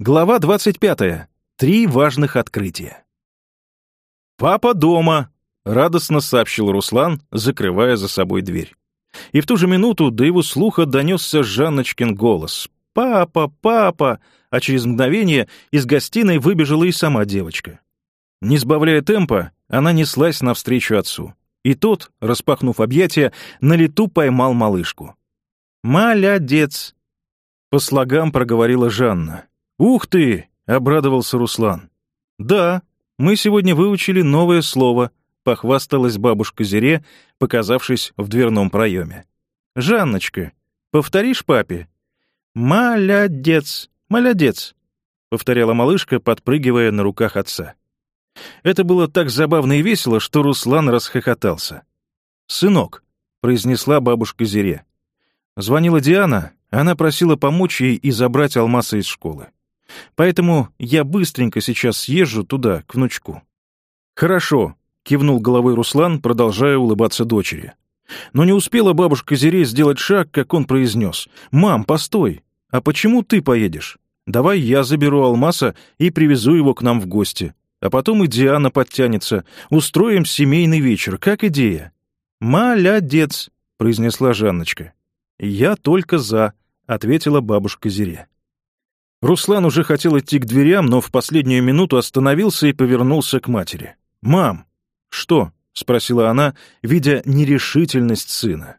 Глава 25. Три важных открытия. «Папа дома!» — радостно сообщил Руслан, закрывая за собой дверь. И в ту же минуту до его слуха донесся Жанночкин голос. «Папа! Папа!» А через мгновение из гостиной выбежала и сама девочка. Не сбавляя темпа, она неслась навстречу отцу. И тот, распахнув объятия, на лету поймал малышку. «Молодец!» — по слогам проговорила Жанна. «Ух ты!» — обрадовался Руслан. «Да, мы сегодня выучили новое слово», — похвасталась бабушка Зире, показавшись в дверном проеме. «Жанночка, повторишь папе?» «Молодец, молодец», — повторяла малышка, подпрыгивая на руках отца. Это было так забавно и весело, что Руслан расхохотался. «Сынок», — произнесла бабушка Зире. Звонила Диана, она просила помочь ей и забрать алмазы из школы. Поэтому я быстренько сейчас съезжу туда, к внучку». «Хорошо», — кивнул головой Руслан, продолжая улыбаться дочери. Но не успела бабушка Зирей сделать шаг, как он произнес. «Мам, постой! А почему ты поедешь? Давай я заберу Алмаса и привезу его к нам в гости. А потом и Диана подтянется. Устроим семейный вечер. Как идея?» «Молодец!» — произнесла Жанночка. «Я только за», — ответила бабушка Зире. Руслан уже хотел идти к дверям, но в последнюю минуту остановился и повернулся к матери. «Мам!» «Что?» — спросила она, видя нерешительность сына.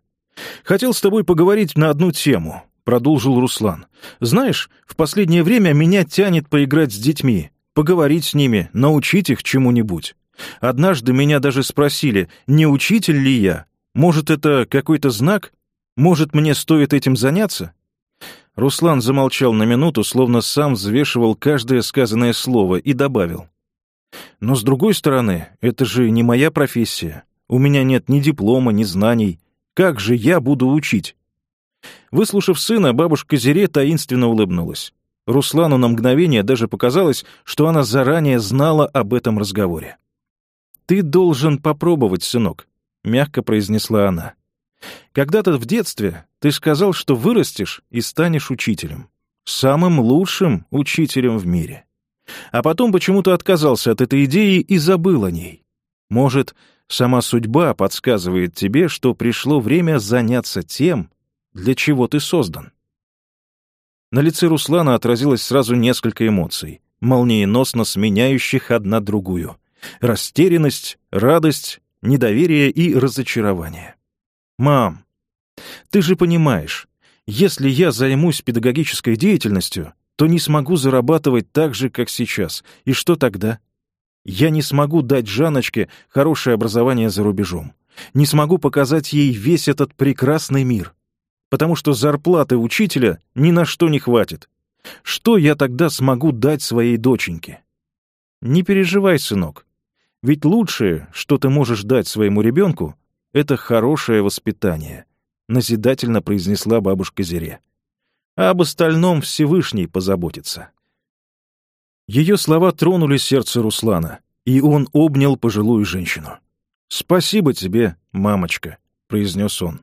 «Хотел с тобой поговорить на одну тему», — продолжил Руслан. «Знаешь, в последнее время меня тянет поиграть с детьми, поговорить с ними, научить их чему-нибудь. Однажды меня даже спросили, не учитель ли я? Может, это какой-то знак? Может, мне стоит этим заняться?» Руслан замолчал на минуту, словно сам взвешивал каждое сказанное слово, и добавил. «Но с другой стороны, это же не моя профессия. У меня нет ни диплома, ни знаний. Как же я буду учить?» Выслушав сына, бабушка Зире таинственно улыбнулась. Руслану на мгновение даже показалось, что она заранее знала об этом разговоре. «Ты должен попробовать, сынок», — мягко произнесла она. Когда-то в детстве ты сказал, что вырастешь и станешь учителем. Самым лучшим учителем в мире. А потом почему-то отказался от этой идеи и забыл о ней. Может, сама судьба подсказывает тебе, что пришло время заняться тем, для чего ты создан. На лице Руслана отразилось сразу несколько эмоций, молниеносно сменяющих одна другую. Растерянность, радость, недоверие и разочарование. «Мам, ты же понимаешь, если я займусь педагогической деятельностью, то не смогу зарабатывать так же, как сейчас. И что тогда? Я не смогу дать Жаночке хорошее образование за рубежом. Не смогу показать ей весь этот прекрасный мир. Потому что зарплаты учителя ни на что не хватит. Что я тогда смогу дать своей доченьке? Не переживай, сынок. Ведь лучшее, что ты можешь дать своему ребенку, это хорошее воспитание, назидательно произнесла бабушка Зире. А об остальном Всевышний позаботится. Ее слова тронули сердце Руслана, и он обнял пожилую женщину. «Спасибо тебе, мамочка», — произнес он.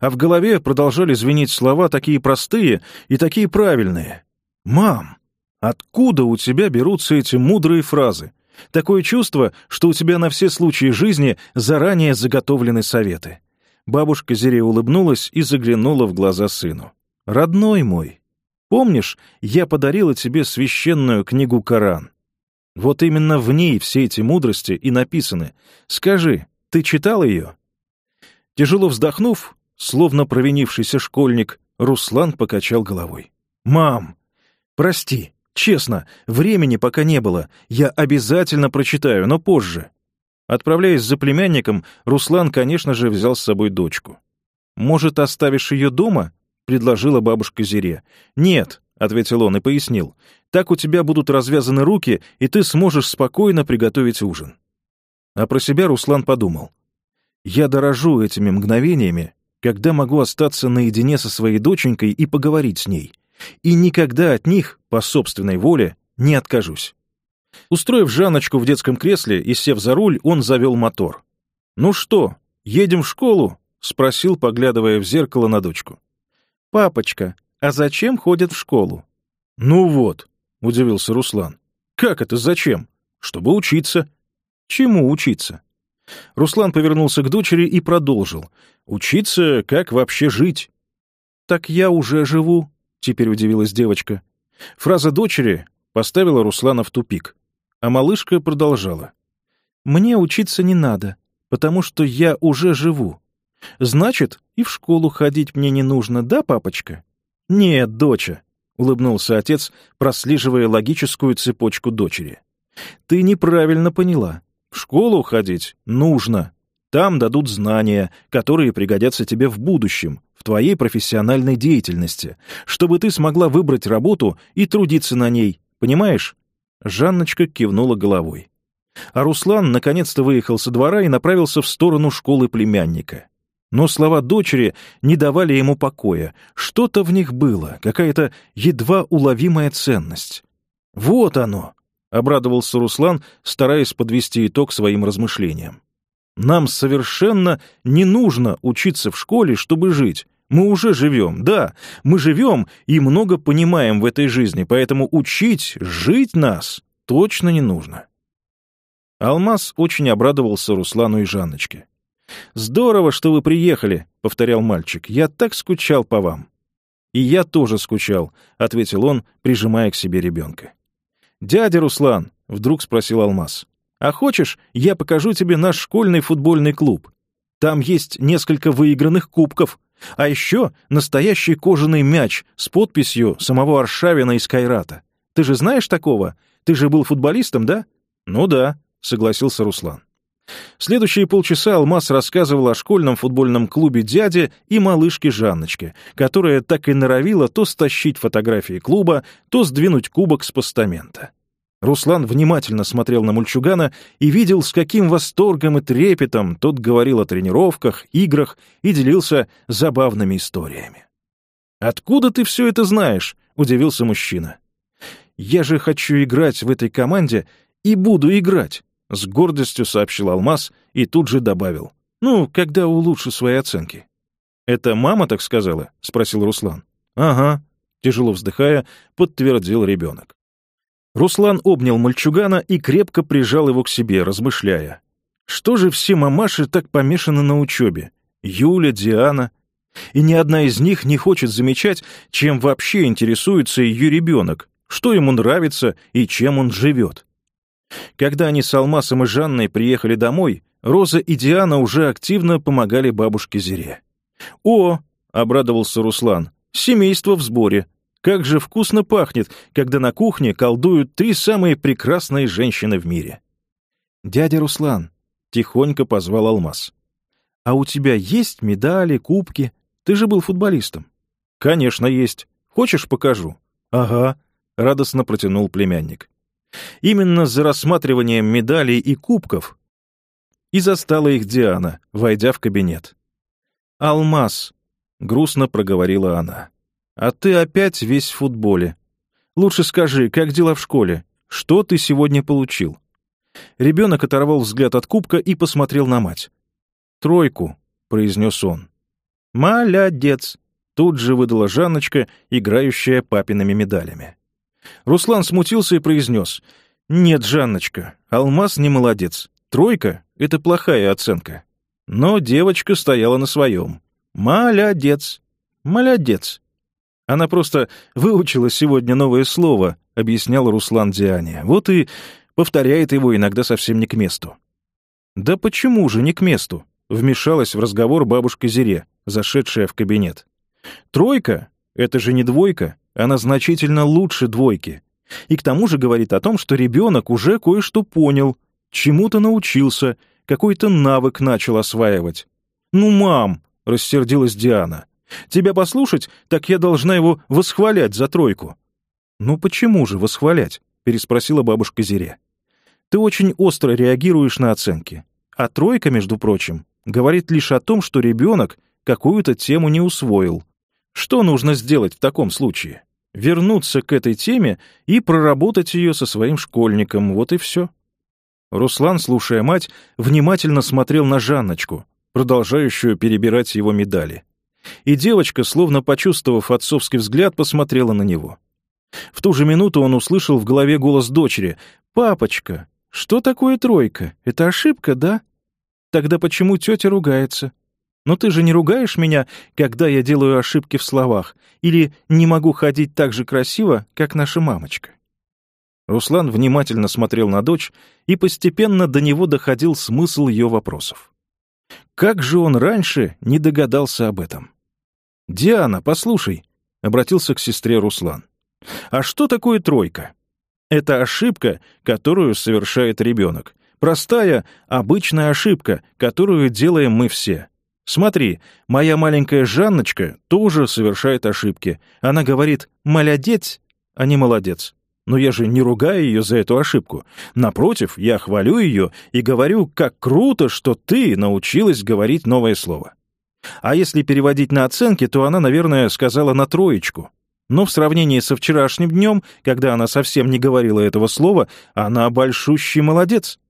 А в голове продолжали звенеть слова такие простые и такие правильные. «Мам, откуда у тебя берутся эти мудрые фразы? Такое чувство, что у тебя на все случаи жизни заранее заготовлены советы». Бабушка Зире улыбнулась и заглянула в глаза сыну. «Родной мой, помнишь, я подарила тебе священную книгу Коран? Вот именно в ней все эти мудрости и написаны. Скажи, ты читал ее?» Тяжело вздохнув, словно провинившийся школьник, Руслан покачал головой. «Мам, прости, честно, времени пока не было. Я обязательно прочитаю, но позже. Отправляясь за племянником, Руслан, конечно же, взял с собой дочку. «Может, оставишь ее дома?» — предложила бабушка Зире. «Нет», — ответил он и пояснил. «Так у тебя будут развязаны руки, и ты сможешь спокойно приготовить ужин». А про себя Руслан подумал. «Я дорожу этими мгновениями, когда могу остаться наедине со своей доченькой и поговорить с ней, и никогда от них, по собственной воле, не откажусь». Устроив Жаночку в детском кресле и сев за руль, он завел мотор. «Ну что, едем в школу?» — спросил, поглядывая в зеркало на дочку. «Папочка, а зачем ходят в школу?» «Ну вот», — удивился Руслан. «Как это зачем? Чтобы учиться». «Чему учиться?» Руслан повернулся к дочери и продолжил. «Учиться, как вообще жить?» «Так я уже живу», — теперь удивилась девочка. Фраза дочери поставила Руслана в тупик. А малышка продолжала. «Мне учиться не надо, потому что я уже живу. Значит, и в школу ходить мне не нужно, да, папочка?» «Нет, доча», — улыбнулся отец, прослеживая логическую цепочку дочери. «Ты неправильно поняла. В школу ходить нужно. Там дадут знания, которые пригодятся тебе в будущем, в твоей профессиональной деятельности, чтобы ты смогла выбрать работу и трудиться на ней, понимаешь? Жанночка кивнула головой. А Руслан наконец-то выехал со двора и направился в сторону школы племянника. Но слова дочери не давали ему покоя. Что-то в них было, какая-то едва уловимая ценность. «Вот оно!» — обрадовался Руслан, стараясь подвести итог своим размышлениям. «Нам совершенно не нужно учиться в школе, чтобы жить. Мы уже живем, да, мы живем и много понимаем в этой жизни, поэтому учить жить нас точно не нужно. Алмаз очень обрадовался Руслану и Жанночке. «Здорово, что вы приехали», — повторял мальчик. «Я так скучал по вам». «И я тоже скучал», — ответил он, прижимая к себе ребенка. «Дядя Руслан», — вдруг спросил Алмаз, — «а хочешь, я покажу тебе наш школьный футбольный клуб? Там есть несколько выигранных кубков», а еще настоящий кожаный мяч с подписью самого Аршавина из Кайрата. Ты же знаешь такого? Ты же был футболистом, да? Ну да, согласился Руслан. Следующие полчаса Алмаз рассказывал о школьном футбольном клубе дяди и малышке Жанночке, которая так и норовила то стащить фотографии клуба, то сдвинуть кубок с постамента. Руслан внимательно смотрел на мульчугана и видел, с каким восторгом и трепетом тот говорил о тренировках, играх и делился забавными историями. «Откуда ты все это знаешь?» — удивился мужчина. «Я же хочу играть в этой команде и буду играть», — с гордостью сообщил Алмаз и тут же добавил. «Ну, когда улучшу свои оценки». «Это мама так сказала?» — спросил Руслан. «Ага», — тяжело вздыхая, подтвердил ребенок. Руслан обнял мальчугана и крепко прижал его к себе, размышляя. Что же все мамаши так помешаны на учебе? Юля, Диана. И ни одна из них не хочет замечать, чем вообще интересуется ее ребенок, что ему нравится и чем он живет. Когда они с Алмасом и Жанной приехали домой, Роза и Диана уже активно помогали бабушке Зире. «О!» — обрадовался Руслан. «Семейство в сборе. Как же вкусно пахнет, когда на кухне колдуют три самые прекрасные женщины в мире. «Дядя Руслан», — тихонько позвал Алмаз, — «а у тебя есть медали, кубки? Ты же был футболистом». «Конечно, есть. Хочешь, покажу?» «Ага», — радостно протянул племянник. Именно за рассматриванием медалей и кубков и застала их Диана, войдя в кабинет. «Алмаз», — грустно проговорила она. А ты опять весь в футболе. Лучше скажи, как дела в школе? Что ты сегодня получил?» Ребенок оторвал взгляд от кубка и посмотрел на мать. «Тройку», — произнес он. «Молодец!» — тут же выдала Жанночка, играющая папиными медалями. Руслан смутился и произнес. «Нет, Жанночка, алмаз не молодец. Тройка — это плохая оценка». Но девочка стояла на своем. «Молодец! Молодец!» Она просто выучила сегодня новое слово, объяснял Руслан Диане. Вот и повторяет его иногда совсем не к месту. Да почему же не к месту? Вмешалась в разговор бабушка Зире, зашедшая в кабинет. Тройка — это же не двойка, она значительно лучше двойки. И к тому же говорит о том, что ребенок уже кое-что понял, чему-то научился, какой-то навык начал осваивать. «Ну, мам!» — рассердилась Диана. Тебя послушать, так я должна его восхвалять за тройку». «Ну почему же восхвалять?» — переспросила бабушка Зире. «Ты очень остро реагируешь на оценки. А тройка, между прочим, говорит лишь о том, что ребенок какую-то тему не усвоил. Что нужно сделать в таком случае? Вернуться к этой теме и проработать ее со своим школьником, вот и все». Руслан, слушая мать, внимательно смотрел на Жанночку, продолжающую перебирать его медали — и девочка, словно почувствовав отцовский взгляд, посмотрела на него. В ту же минуту он услышал в голове голос дочери. «Папочка, что такое тройка? Это ошибка, да? Тогда почему тетя ругается? Но ты же не ругаешь меня, когда я делаю ошибки в словах, или не могу ходить так же красиво, как наша мамочка?» Руслан внимательно смотрел на дочь, и постепенно до него доходил смысл ее вопросов. Как же он раньше не догадался об этом? «Диана, послушай», — обратился к сестре Руслан. «А что такое тройка?» «Это ошибка, которую совершает ребенок. Простая, обычная ошибка, которую делаем мы все. Смотри, моя маленькая Жанночка тоже совершает ошибки. Она говорит «молодец», а не «молодец». Но я же не ругаю ее за эту ошибку. Напротив, я хвалю ее и говорю, как круто, что ты научилась говорить новое слово. А если переводить на оценки, то она, наверное, сказала на троечку. Но в сравнении со вчерашним днем, когда она совсем не говорила этого слова, она большущий молодец.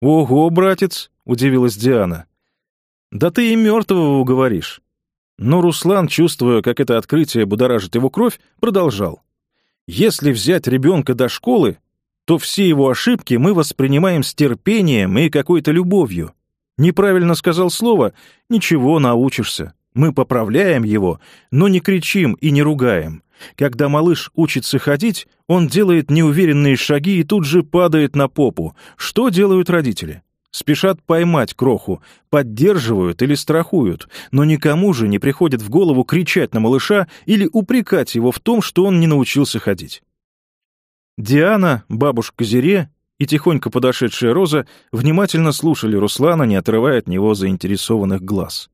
«Ого, братец!» — удивилась Диана. «Да ты и мертвого уговоришь». Но Руслан, чувствуя, как это открытие будоражит его кровь, продолжал. Если взять ребенка до школы, то все его ошибки мы воспринимаем с терпением и какой-то любовью. Неправильно сказал слово — ничего, научишься. Мы поправляем его, но не кричим и не ругаем. Когда малыш учится ходить, он делает неуверенные шаги и тут же падает на попу. Что делают родители? Спешат поймать кроху, поддерживают или страхуют, но никому же не приходит в голову кричать на малыша или упрекать его в том, что он не научился ходить. Диана, бабушка Зире и тихонько подошедшая Роза внимательно слушали Руслана, не отрывая от него заинтересованных глаз.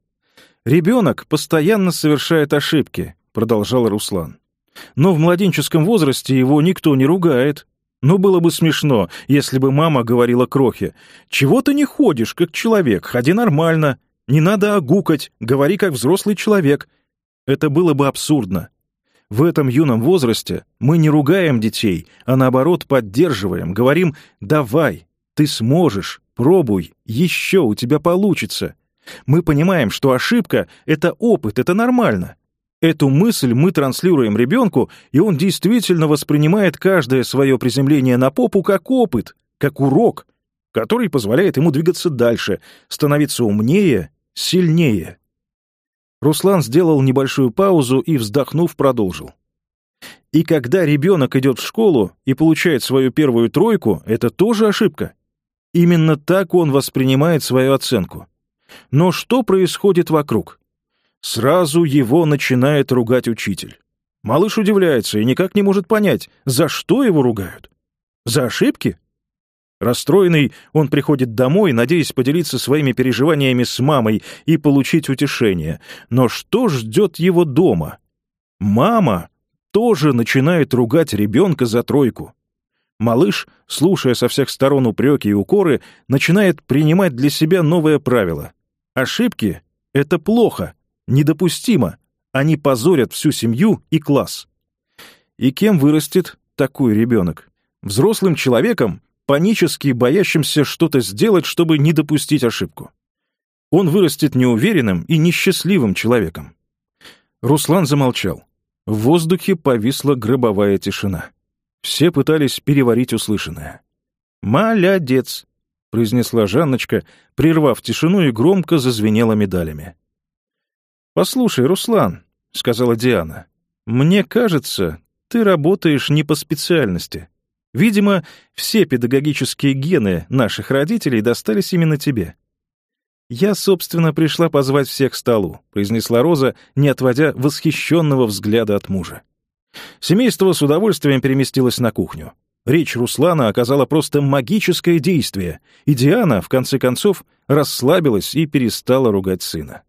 «Ребенок постоянно совершает ошибки», — продолжал Руслан. «Но в младенческом возрасте его никто не ругает, но было бы смешно, если бы мама говорила Крохе, «Чего ты не ходишь, как человек? Ходи нормально. Не надо огукать, говори, как взрослый человек». Это было бы абсурдно. В этом юном возрасте мы не ругаем детей, а наоборот поддерживаем, говорим «давай, ты сможешь, пробуй, еще у тебя получится». Мы понимаем, что ошибка — это опыт, это нормально. Эту мысль мы транслируем ребенку, и он действительно воспринимает каждое свое приземление на попу как опыт, как урок, который позволяет ему двигаться дальше, становиться умнее, сильнее. Руслан сделал небольшую паузу и, вздохнув, продолжил. И когда ребенок идет в школу и получает свою первую тройку, это тоже ошибка. Именно так он воспринимает свою оценку. Но что происходит вокруг? Сразу его начинает ругать учитель. Малыш удивляется и никак не может понять, за что его ругают. За ошибки? Расстроенный, он приходит домой, надеясь поделиться своими переживаниями с мамой и получить утешение. Но что ждет его дома? Мама тоже начинает ругать ребенка за тройку. Малыш, слушая со всех сторон упреки и укоры, начинает принимать для себя новое правило. Ошибки — это плохо, Недопустимо. Они позорят всю семью и класс. И кем вырастет такой ребенок? Взрослым человеком, панически боящимся что-то сделать, чтобы не допустить ошибку. Он вырастет неуверенным и несчастливым человеком. Руслан замолчал. В воздухе повисла гробовая тишина. Все пытались переварить услышанное. «Молодец!» — произнесла Жанночка, прервав тишину и громко зазвенела медалями. «Послушай, Руслан», — сказала Диана, — «мне кажется, ты работаешь не по специальности. Видимо, все педагогические гены наших родителей достались именно тебе». «Я, собственно, пришла позвать всех к столу», — произнесла Роза, не отводя восхищенного взгляда от мужа. Семейство с удовольствием переместилось на кухню. Речь Руслана оказала просто магическое действие, и Диана, в конце концов, расслабилась и перестала ругать сына.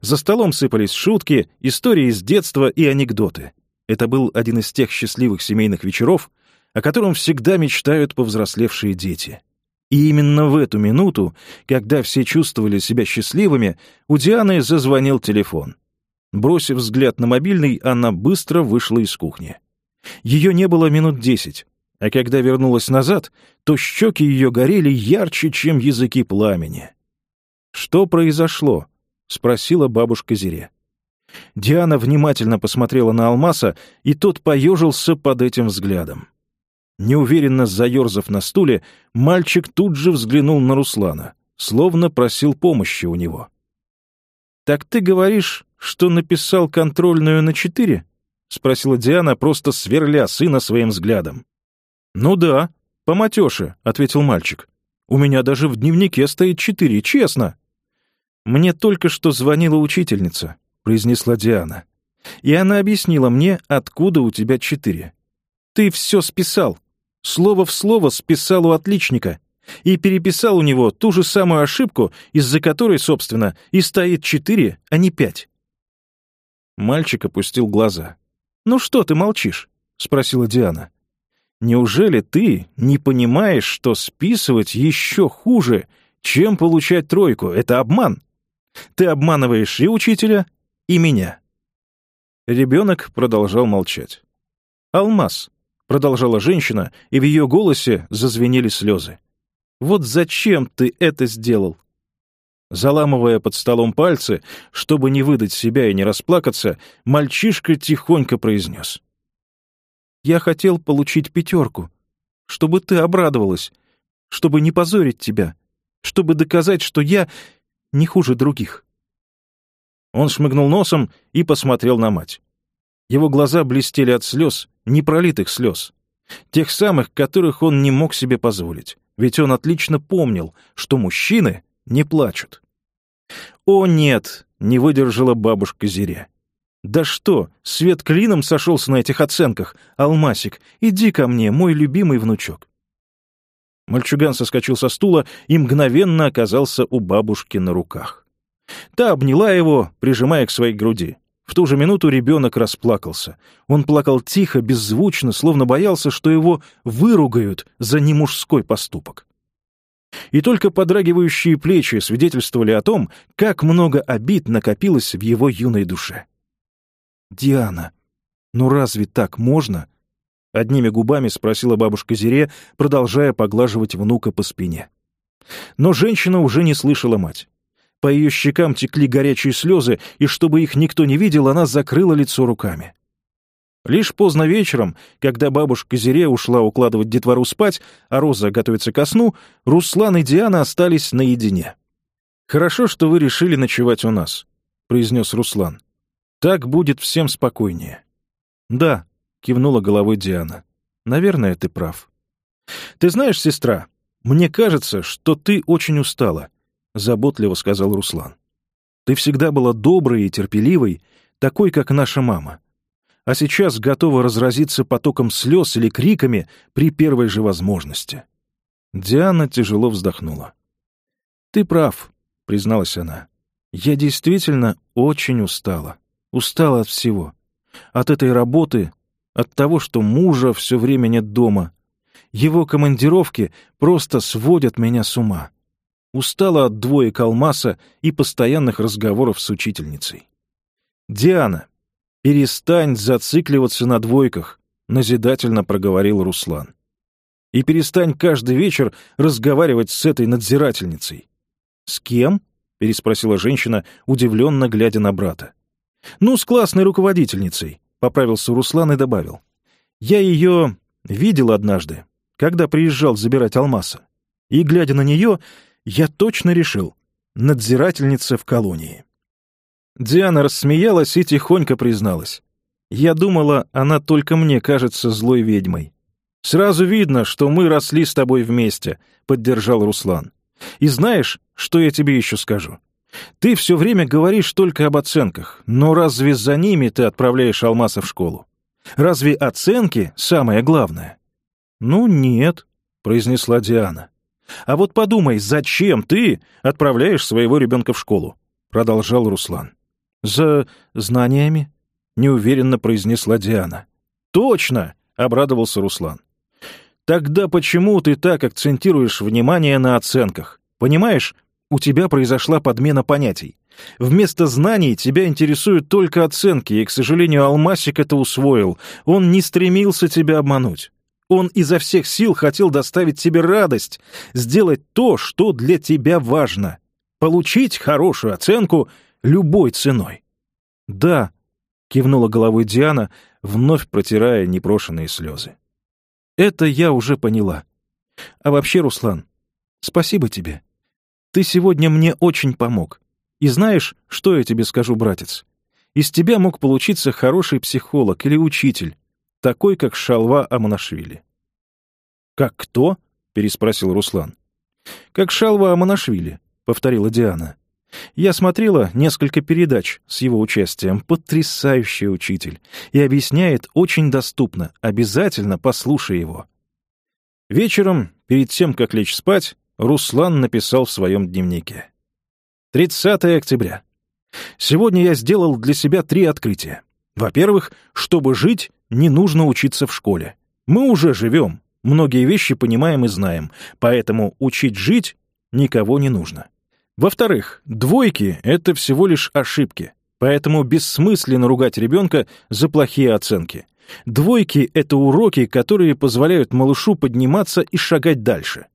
За столом сыпались шутки, истории из детства и анекдоты. Это был один из тех счастливых семейных вечеров, о котором всегда мечтают повзрослевшие дети. И именно в эту минуту, когда все чувствовали себя счастливыми, у Дианы зазвонил телефон. Бросив взгляд на мобильный, она быстро вышла из кухни. Ее не было минут десять, а когда вернулась назад, то щеки ее горели ярче, чем языки пламени. Что произошло? — спросила бабушка Зире. Диана внимательно посмотрела на Алмаса, и тот поежился под этим взглядом. Неуверенно заерзав на стуле, мальчик тут же взглянул на Руслана, словно просил помощи у него. «Так ты говоришь, что написал контрольную на четыре?» — спросила Диана, просто сверля сына своим взглядом. «Ну да, по матёше», — ответил мальчик. «У меня даже в дневнике стоит четыре, честно». «Мне только что звонила учительница», — произнесла Диана. «И она объяснила мне, откуда у тебя четыре. Ты все списал. Слово в слово списал у отличника. И переписал у него ту же самую ошибку, из-за которой, собственно, и стоит четыре, а не пять». Мальчик опустил глаза. «Ну что ты молчишь?» — спросила Диана. «Неужели ты не понимаешь, что списывать еще хуже, чем получать тройку? Это обман!» Ты обманываешь и учителя, и меня». Ребенок продолжал молчать. «Алмаз», — продолжала женщина, и в ее голосе зазвенели слезы. «Вот зачем ты это сделал?» Заламывая под столом пальцы, чтобы не выдать себя и не расплакаться, мальчишка тихонько произнес. «Я хотел получить пятерку, чтобы ты обрадовалась, чтобы не позорить тебя, чтобы доказать, что я не хуже других. Он шмыгнул носом и посмотрел на мать. Его глаза блестели от слез, непролитых слез. Тех самых, которых он не мог себе позволить. Ведь он отлично помнил, что мужчины не плачут. «О, нет!» — не выдержала бабушка Зире. «Да что, свет клином сошелся на этих оценках, Алмасик, иди ко мне, мой любимый внучок. Мальчуган соскочил со стула и мгновенно оказался у бабушки на руках. Та обняла его, прижимая к своей груди. В ту же минуту ребенок расплакался. Он плакал тихо, беззвучно, словно боялся, что его выругают за немужской поступок. И только подрагивающие плечи свидетельствовали о том, как много обид накопилось в его юной душе. «Диана, ну разве так можно?» — одними губами спросила бабушка Зире, продолжая поглаживать внука по спине. Но женщина уже не слышала мать. По ее щекам текли горячие слезы, и чтобы их никто не видел, она закрыла лицо руками. Лишь поздно вечером, когда бабушка Зире ушла укладывать детвору спать, а Роза готовится ко сну, Руслан и Диана остались наедине. «Хорошо, что вы решили ночевать у нас», — произнес Руслан. «Так будет всем спокойнее». «Да», — кивнула головой Диана. «Наверное, ты прав». «Ты знаешь, сестра, мне кажется, что ты очень устала», — заботливо сказал Руслан. «Ты всегда была доброй и терпеливой, такой, как наша мама. А сейчас готова разразиться потоком слез или криками при первой же возможности». Диана тяжело вздохнула. «Ты прав», — призналась она. «Я действительно очень устала. Устала от всего. От этой работы, от того, что мужа все время нет дома. Его командировки просто сводят меня с ума. Устала от двоек алмаса и постоянных разговоров с учительницей. «Диана, перестань зацикливаться на двойках», — назидательно проговорил Руслан. «И перестань каждый вечер разговаривать с этой надзирательницей». «С кем?» — переспросила женщина, удивленно глядя на брата. «Ну, с классной руководительницей. — поправился Руслан и добавил. «Я ее видел однажды, когда приезжал забирать алмаза. И, глядя на нее, я точно решил — надзирательница в колонии». Диана рассмеялась и тихонько призналась. «Я думала, она только мне кажется злой ведьмой». «Сразу видно, что мы росли с тобой вместе», — поддержал Руслан. «И знаешь, что я тебе еще скажу? Ты все время говоришь только об оценках, но разве за ними ты отправляешь Алмаса в школу? Разве оценки самое главное? Ну нет, произнесла Диана. А вот подумай, зачем ты отправляешь своего ребенка в школу? Продолжал Руслан. За знаниями? Неуверенно произнесла Диана. Точно, обрадовался Руслан. Тогда почему ты так акцентируешь внимание на оценках? Понимаешь, у тебя произошла подмена понятий. Вместо знаний тебя интересуют только оценки, и, к сожалению, Алмасик это усвоил. Он не стремился тебя обмануть. Он изо всех сил хотел доставить тебе радость, сделать то, что для тебя важно. Получить хорошую оценку любой ценой. «Да», — кивнула головой Диана, вновь протирая непрошенные слезы. «Это я уже поняла. А вообще, Руслан, спасибо тебе». Ты сегодня мне очень помог. И знаешь, что я тебе скажу, братец? Из тебя мог получиться хороший психолог или учитель, такой, как Шалва Аманашвили». «Как кто?» — переспросил Руслан. «Как Шалва Аманашвили», — повторила Диана. «Я смотрела несколько передач с его участием. Потрясающий учитель. И объясняет очень доступно. Обязательно послушай его». Вечером, перед тем, как лечь спать, Руслан написал в своем дневнике. 30 октября. Сегодня я сделал для себя три открытия. Во-первых, чтобы жить, не нужно учиться в школе. Мы уже живем, многие вещи понимаем и знаем, поэтому учить жить никого не нужно. Во-вторых, двойки — это всего лишь ошибки, поэтому бессмысленно ругать ребенка за плохие оценки. Двойки — это уроки, которые позволяют малышу подниматься и шагать дальше.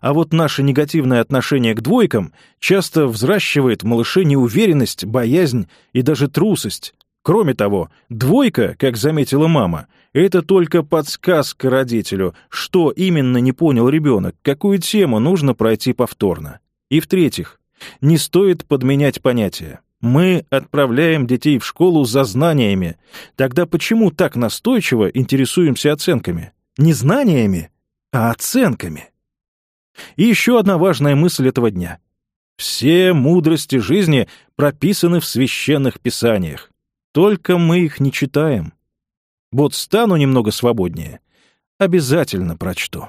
А вот наше негативное отношение к двойкам часто взращивает в малыше неуверенность, боязнь и даже трусость. Кроме того, двойка, как заметила мама, это только подсказка родителю, что именно не понял ребенок, какую тему нужно пройти повторно. И в-третьих, не стоит подменять понятия. Мы отправляем детей в школу за знаниями. Тогда почему так настойчиво интересуемся оценками? Не знаниями, а оценками. И еще одна важная мысль этого дня. Все мудрости жизни прописаны в священных писаниях. Только мы их не читаем. Вот стану немного свободнее, обязательно прочту.